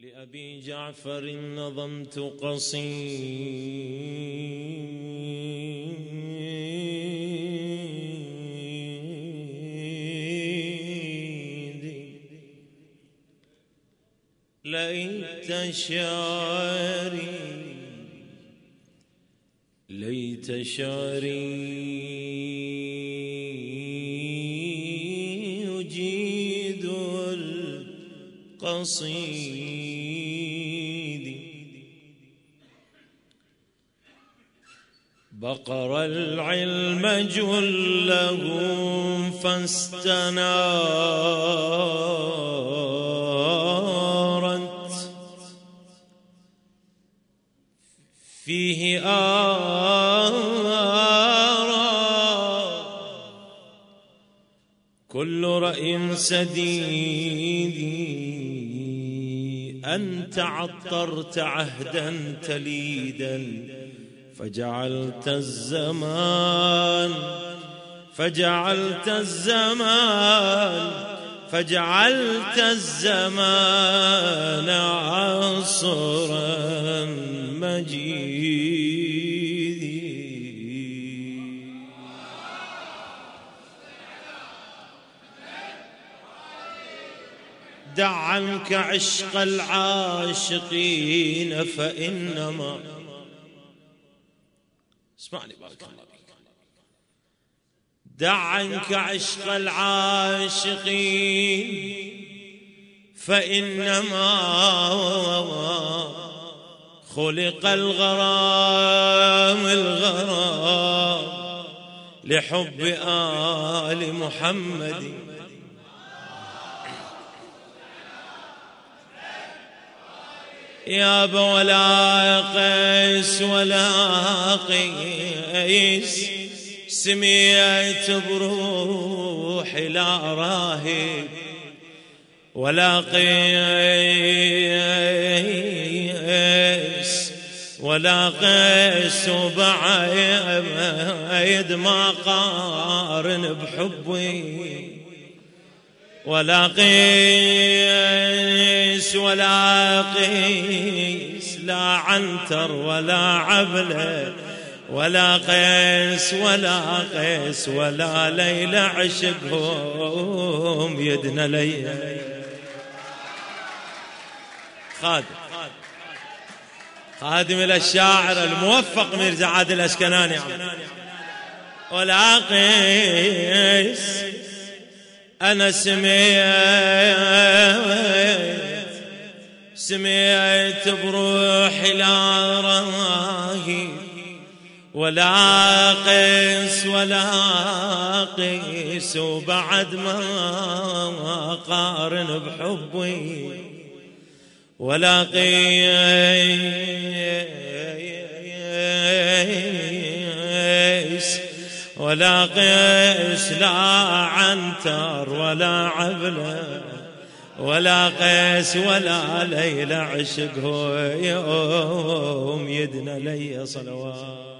لأبي جعفر نظمت قصيدي. ليت شعري ليت شعري. القصيد. بقر العلم جله فاستنارت. فيه آراء. كل رأي سديد. أنت عطرت عهدا تليدا فجعلت الزمان فجعلت الزمان فجعلت الزمان عصرا دع عنك عشق العاشقين فإنما اسمعني بارك الله فيك. دع عنك عشق العاشقين فإنما خلق الغرام الغرام لحب آل محمد يا ولا قيس ولا قيس سميت بروحي لا راهب. ولا قيس ولا قيس وبعيد ما قارن بحبي. ولا قيس ولا قيس لا عنتر ولا عبله ولا قيس ولا قيس ولا ليلى عشقهم يدنا لي. خادم. خادم الشاعر الموفق ميرزا عادل الأسكناني. ولا قيس أنا سميت سميت بروحي لا راهي ولا قيس ولا قيس وبعد ما قارن بحبي. ولا قيس ولا قيس لا عنتر ولا عبلة ولا قيس ولا ليلى عشقه يوم يدنا لي صلوات.